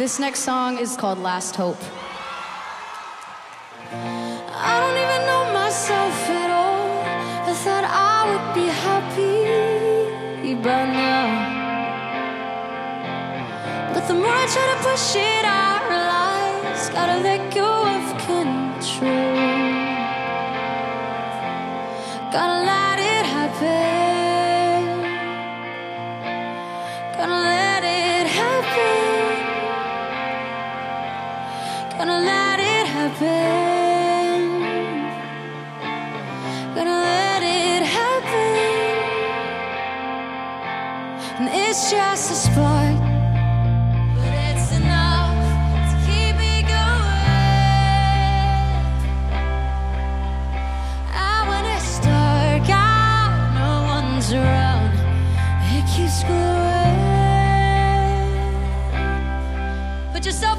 This next song is called Last Hope. I don't even know myself at all. I thought I would be happy now. But the more I try to push it, I realize gotta let go of control. Gotta Gonna let it happen. Gonna let it happen. And it's just a spark. But it's enough to keep me going. And when it's dark out, no one's around. It keeps glowing. Put your cell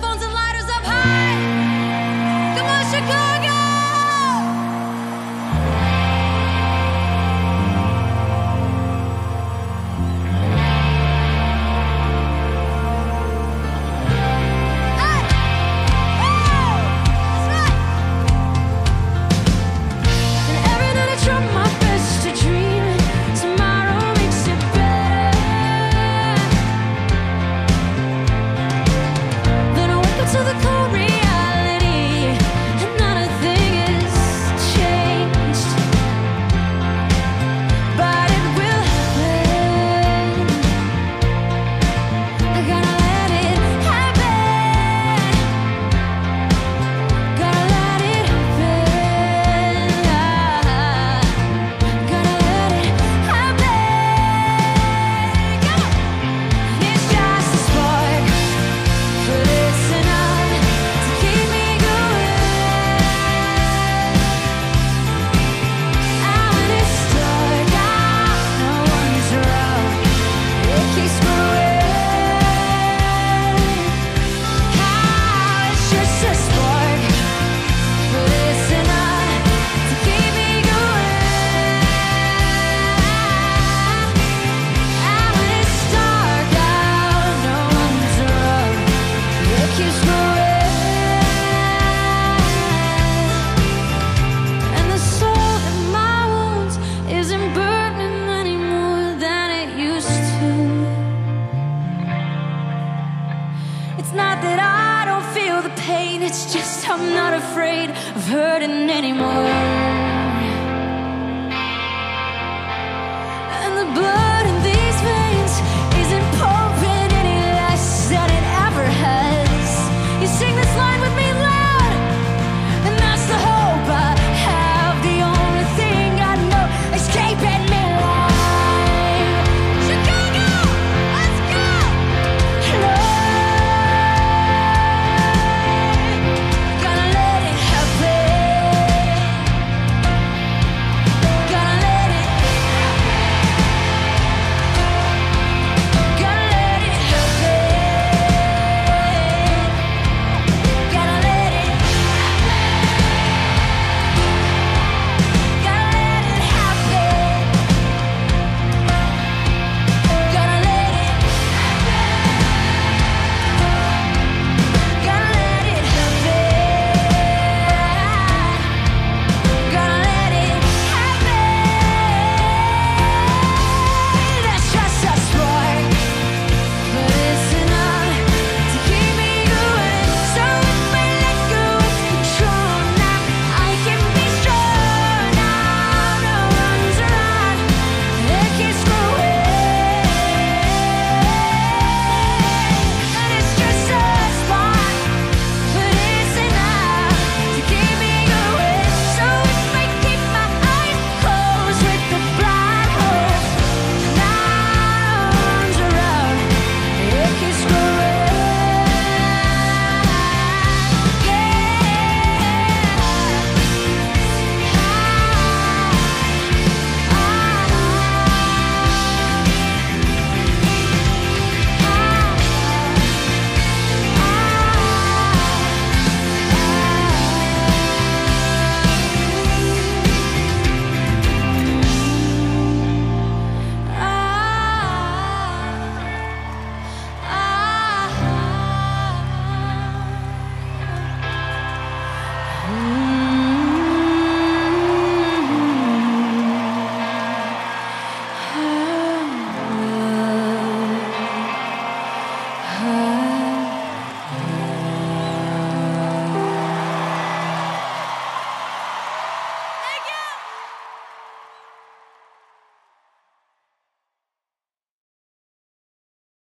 It's not that I don't feel the pain, it's just I'm not afraid of hurting anymore.